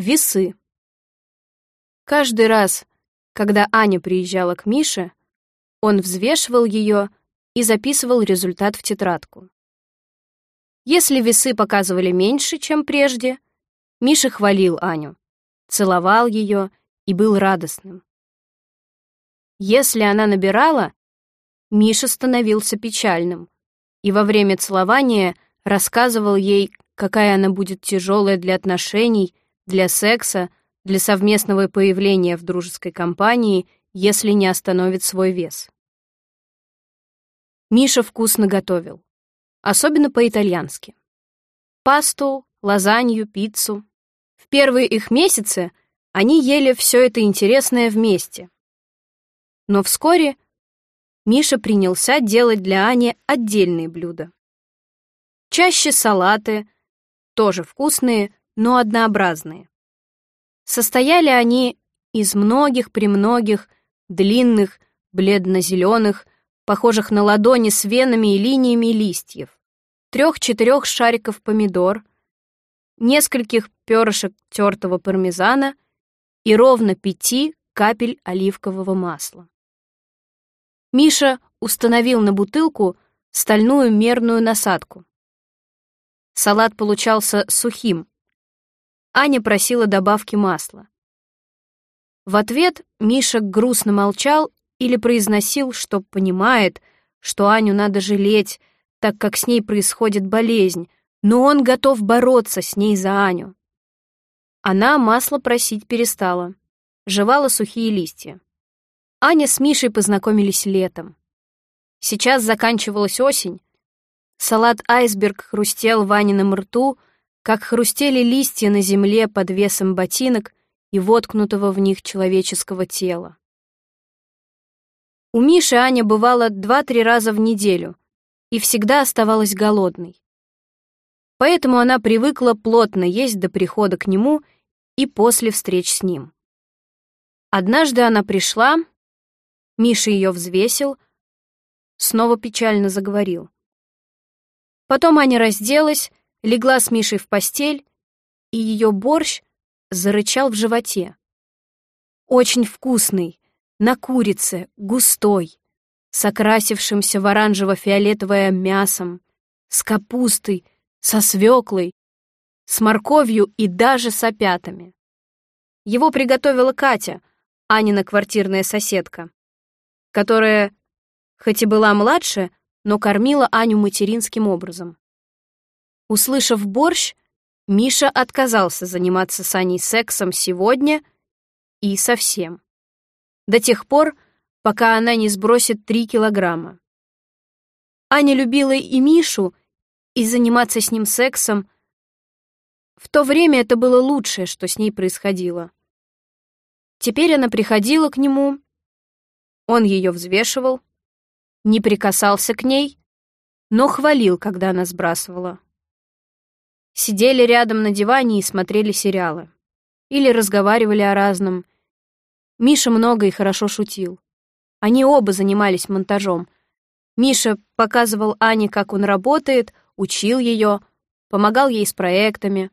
Весы. Каждый раз, когда Аня приезжала к Мише, он взвешивал ее и записывал результат в тетрадку. Если весы показывали меньше, чем прежде, Миша хвалил Аню, целовал ее и был радостным. Если она набирала, Миша становился печальным и во время целования рассказывал ей, какая она будет тяжелая для отношений, для секса, для совместного появления в дружеской компании, если не остановит свой вес. Миша вкусно готовил, особенно по-итальянски. Пасту, лазанью, пиццу. В первые их месяцы они ели все это интересное вместе. Но вскоре Миша принялся делать для Ани отдельные блюда. Чаще салаты, тоже вкусные, но однообразные. Состояли они из многих-премногих, длинных, бледно-зеленых, похожих на ладони с венами и линиями листьев, трех-четырех шариков помидор, нескольких перышек тертого пармезана и ровно пяти капель оливкового масла. Миша установил на бутылку стальную мерную насадку. Салат получался сухим. Аня просила добавки масла. В ответ Миша грустно молчал или произносил, что понимает, что Аню надо жалеть, так как с ней происходит болезнь, но он готов бороться с ней за Аню. Она масло просить перестала, жевала сухие листья. Аня с Мишей познакомились летом. Сейчас заканчивалась осень. Салат-айсберг хрустел в Анином рту, как хрустели листья на земле под весом ботинок и воткнутого в них человеческого тела. У Миши Аня бывала два-три раза в неделю и всегда оставалась голодной. Поэтому она привыкла плотно есть до прихода к нему и после встреч с ним. Однажды она пришла, Миша ее взвесил, снова печально заговорил. Потом Аня разделась, легла с Мишей в постель, и ее борщ зарычал в животе. Очень вкусный, на курице, густой, с окрасившимся в оранжево-фиолетовое мясом, с капустой, со свеклой, с морковью и даже с опятами. Его приготовила Катя, Анина квартирная соседка которая, хоть и была младше, но кормила Аню материнским образом. Услышав борщ, Миша отказался заниматься с Аней сексом сегодня и совсем. До тех пор, пока она не сбросит три килограмма. Аня любила и Мишу, и заниматься с ним сексом. В то время это было лучшее, что с ней происходило. Теперь она приходила к нему он ее взвешивал, не прикасался к ней, но хвалил, когда она сбрасывала. Сидели рядом на диване и смотрели сериалы. Или разговаривали о разном. Миша много и хорошо шутил. Они оба занимались монтажом. Миша показывал Ане, как он работает, учил ее, помогал ей с проектами.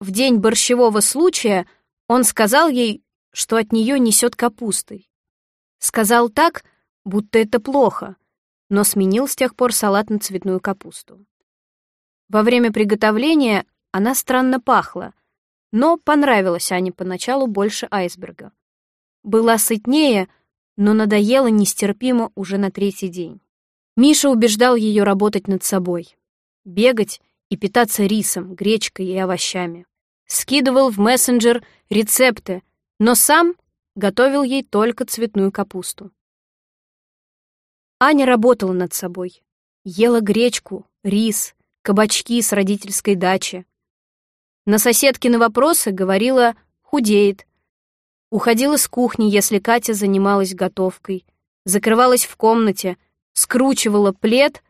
В день борщевого случая он сказал ей, что от нее несет капустой. Сказал так, будто это плохо, но сменил с тех пор салат на цветную капусту. Во время приготовления она странно пахла, но понравилась Ане поначалу больше айсберга. Была сытнее, но надоела нестерпимо уже на третий день. Миша убеждал ее работать над собой, бегать и питаться рисом, гречкой и овощами. Скидывал в мессенджер рецепты, но сам готовил ей только цветную капусту. Аня работала над собой. Ела гречку, рис, кабачки с родительской дачи. На соседкины вопросы говорила «худеет». Уходила с кухни, если Катя занималась готовкой. Закрывалась в комнате, скручивала плед,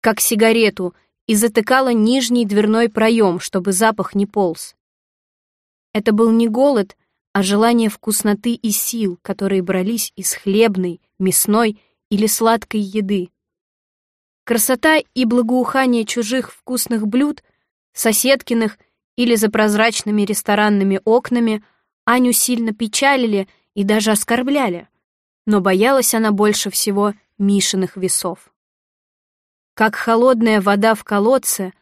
как сигарету, и затыкала нижний дверной проем, чтобы запах не полз. Это был не голод, а желание вкусноты и сил, которые брались из хлебной, мясной или сладкой еды. Красота и благоухание чужих вкусных блюд, соседкиных или за прозрачными ресторанными окнами Аню сильно печалили и даже оскорбляли, но боялась она больше всего Мишиных весов. Как холодная вода в колодце,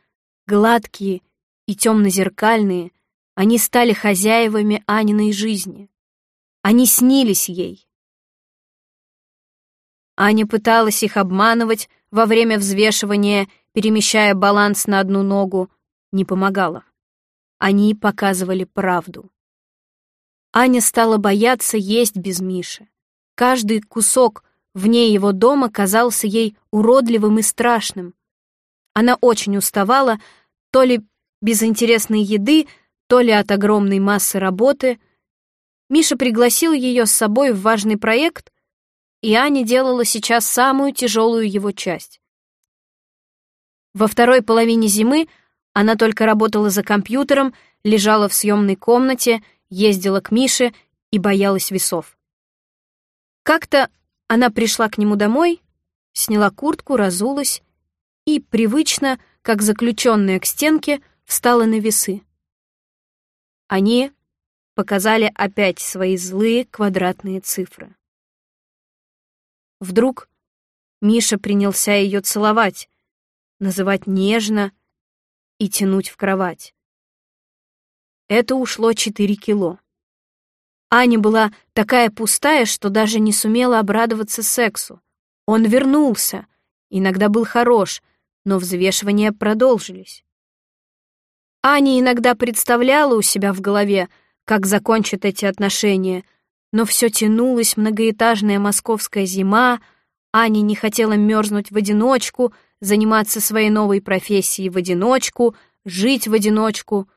гладкие и темно-зеркальные, они стали хозяевами Аниной жизни. Они снились ей. Аня пыталась их обманывать во время взвешивания, перемещая баланс на одну ногу, не помогало. Они показывали правду. Аня стала бояться есть без Миши. Каждый кусок вне его дома казался ей уродливым и страшным. Она очень уставала то ли без интересной еды, то ли от огромной массы работы. Миша пригласил ее с собой в важный проект, и Аня делала сейчас самую тяжелую его часть. Во второй половине зимы она только работала за компьютером, лежала в съемной комнате, ездила к Мише и боялась весов. Как-то она пришла к нему домой, сняла куртку, разулась и, привычно, как заключенная к стенке, встала на весы. Они показали опять свои злые квадратные цифры. Вдруг Миша принялся ее целовать, называть нежно и тянуть в кровать. Это ушло 4 кило. Аня была такая пустая, что даже не сумела обрадоваться сексу. Он вернулся, иногда был хорош, но взвешивания продолжились. Аня иногда представляла у себя в голове, как закончат эти отношения, но все тянулась многоэтажная московская зима, Аня не хотела мерзнуть в одиночку, заниматься своей новой профессией в одиночку, жить в одиночку.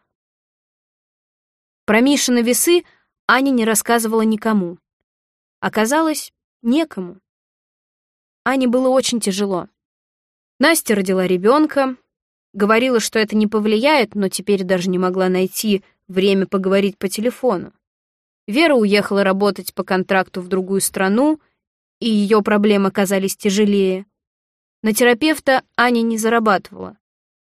Про Мишины весы Аня не рассказывала никому. Оказалось, некому. Ане было очень тяжело. Настя родила ребенка, Говорила, что это не повлияет, но теперь даже не могла найти время поговорить по телефону. Вера уехала работать по контракту в другую страну, и ее проблемы казались тяжелее. На терапевта Аня не зарабатывала.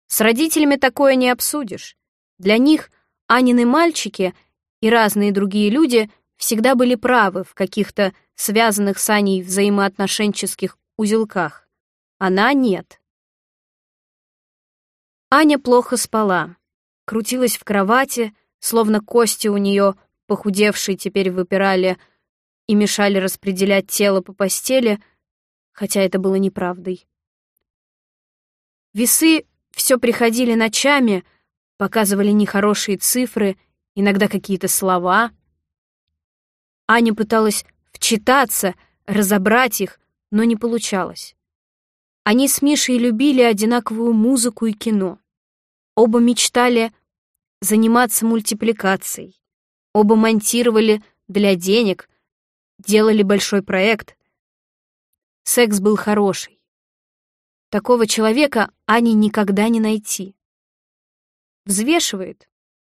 С родителями такое не обсудишь. Для них Анины мальчики и разные другие люди всегда были правы в каких-то связанных с Аней взаимоотношенческих узелках. Она нет. Аня плохо спала, крутилась в кровати, словно кости у нее, похудевшие, теперь выпирали и мешали распределять тело по постели, хотя это было неправдой. Весы все приходили ночами, показывали нехорошие цифры, иногда какие-то слова. Аня пыталась вчитаться, разобрать их, но не получалось. Они с Мишей любили одинаковую музыку и кино. Оба мечтали заниматься мультипликацией. Оба монтировали для денег, делали большой проект. Секс был хороший. Такого человека Ане никогда не найти. Взвешивает,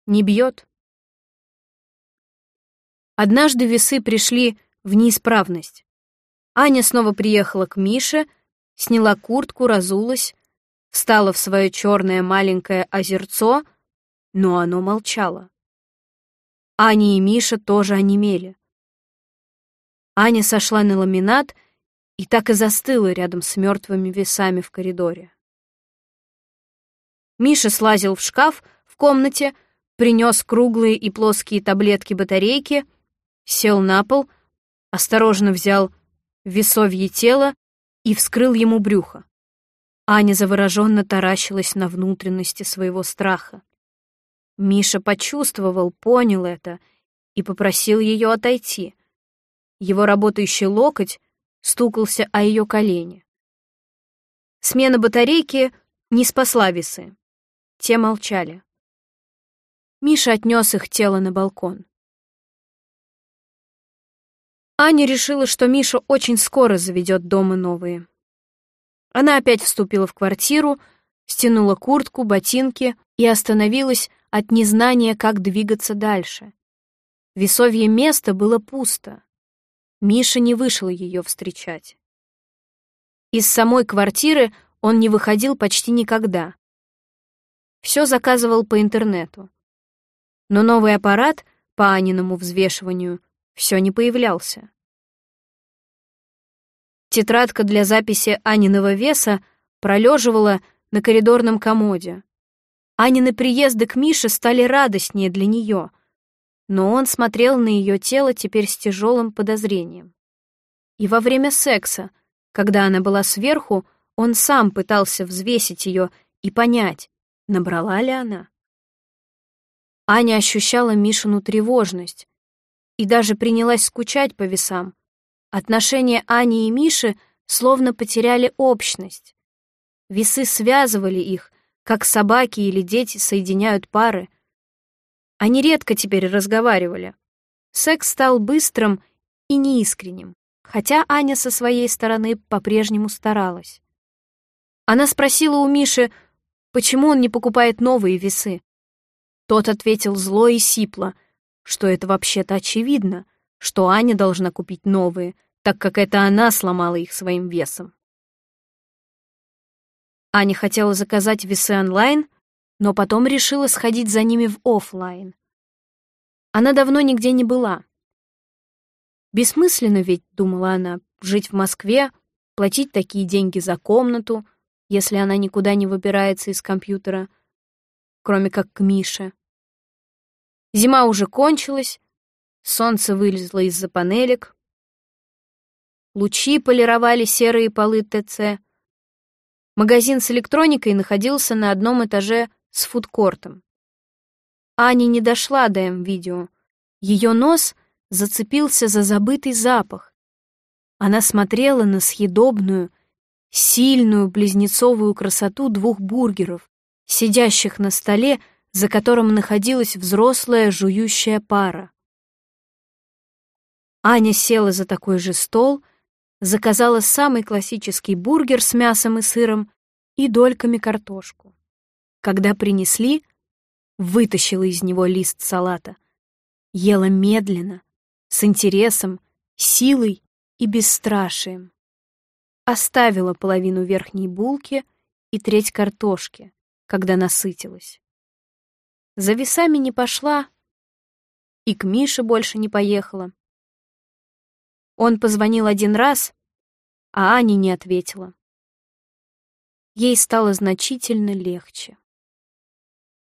не бьет. Однажды весы пришли в неисправность. Аня снова приехала к Мише, сняла куртку, разулась, встала в свое черное маленькое озерцо, но оно молчало. Аня и Миша тоже онемели. Аня сошла на ламинат и так и застыла рядом с мертвыми весами в коридоре. Миша слазил в шкаф в комнате, принес круглые и плоские таблетки-батарейки, сел на пол, осторожно взял весовье тело и вскрыл ему брюхо. Аня завороженно таращилась на внутренности своего страха. Миша почувствовал, понял это и попросил ее отойти. Его работающий локоть стукался о ее колени. Смена батарейки не спасла весы. Те молчали. Миша отнес их тело на балкон. Аня решила, что Миша очень скоро заведет дома новые. Она опять вступила в квартиру, стянула куртку, ботинки и остановилась от незнания, как двигаться дальше. Весовье место было пусто. Миша не вышел ее встречать. Из самой квартиры он не выходил почти никогда. Все заказывал по интернету. Но новый аппарат по Аниному взвешиванию все не появлялся. Тетрадка для записи Аниного веса пролеживала на коридорном комоде. Анины приезды к Мише стали радостнее для нее, но он смотрел на ее тело теперь с тяжелым подозрением. И во время секса, когда она была сверху, он сам пытался взвесить ее и понять, набрала ли она. Аня ощущала Мишину тревожность и даже принялась скучать по весам. Отношения Ани и Миши словно потеряли общность. Весы связывали их, как собаки или дети соединяют пары. Они редко теперь разговаривали. Секс стал быстрым и неискренним, хотя Аня со своей стороны по-прежнему старалась. Она спросила у Миши, почему он не покупает новые весы. Тот ответил зло и сипло, что это вообще-то очевидно, что Аня должна купить новые, так как это она сломала их своим весом. Аня хотела заказать весы онлайн, но потом решила сходить за ними в офлайн. Она давно нигде не была. Бессмысленно ведь, думала она, жить в Москве, платить такие деньги за комнату, если она никуда не выбирается из компьютера — кроме как к Мише. Зима уже кончилась, солнце вылезло из-за панелек, лучи полировали серые полы ТЦ. Магазин с электроникой находился на одном этаже с фудкортом. Аня не дошла до М-видео. Ее нос зацепился за забытый запах. Она смотрела на съедобную, сильную близнецовую красоту двух бургеров, сидящих на столе, за которым находилась взрослая жующая пара. Аня села за такой же стол, заказала самый классический бургер с мясом и сыром и дольками картошку. Когда принесли, вытащила из него лист салата. Ела медленно, с интересом, силой и бесстрашием. Оставила половину верхней булки и треть картошки, когда насытилась. За весами не пошла и к Мише больше не поехала. Он позвонил один раз, а Аня не ответила. Ей стало значительно легче.